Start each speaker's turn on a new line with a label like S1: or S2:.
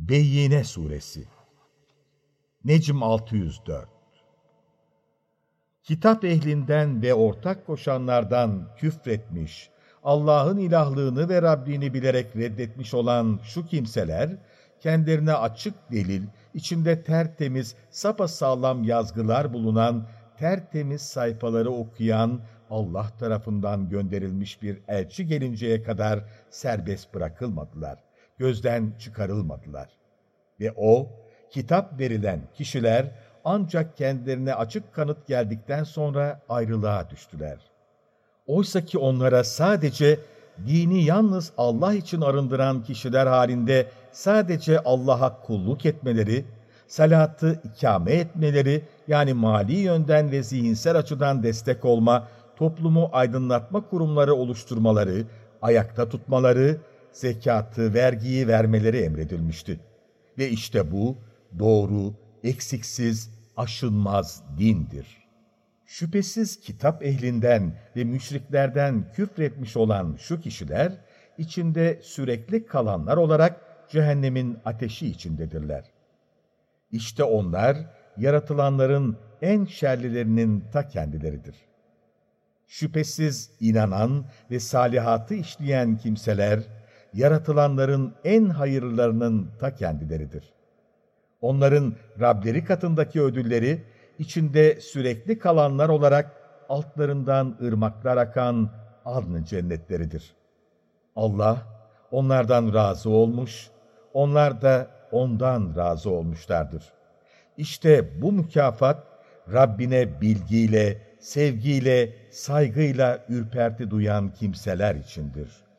S1: Beyyine Suresi Necm 604 Kitap ehlinden ve ortak koşanlardan küfretmiş, Allah'ın ilahlığını ve Rabbini bilerek reddetmiş olan şu kimseler, kendilerine açık delil, içinde tertemiz, sapasağlam yazgılar bulunan, tertemiz sayfaları okuyan, Allah tarafından gönderilmiş bir elçi gelinceye kadar serbest bırakılmadılar gözden çıkarılmadılar. Ve o, kitap verilen kişiler ancak kendilerine açık kanıt geldikten sonra ayrılığa düştüler. Oysa ki onlara sadece dini yalnız Allah için arındıran kişiler halinde sadece Allah'a kulluk etmeleri, salatı ikame etmeleri yani mali yönden ve zihinsel açıdan destek olma, toplumu aydınlatma kurumları oluşturmaları, ayakta tutmaları zekatı, vergiyi vermeleri emredilmişti. Ve işte bu doğru, eksiksiz, aşınmaz dindir. Şüphesiz kitap ehlinden ve müşriklerden küfretmiş olan şu kişiler, içinde sürekli kalanlar olarak cehennemin ateşi içindedirler. İşte onlar, yaratılanların en şerlilerinin ta kendileridir. Şüphesiz inanan ve salihatı işleyen kimseler, yaratılanların en hayırlılarının ta kendileridir. Onların Rableri katındaki ödülleri, içinde sürekli kalanlar olarak altlarından ırmaklar akan adn cennetleridir. Allah onlardan razı olmuş, onlar da ondan razı olmuşlardır. İşte bu mükafat Rabbine bilgiyle, sevgiyle, saygıyla ürperti duyan kimseler içindir.''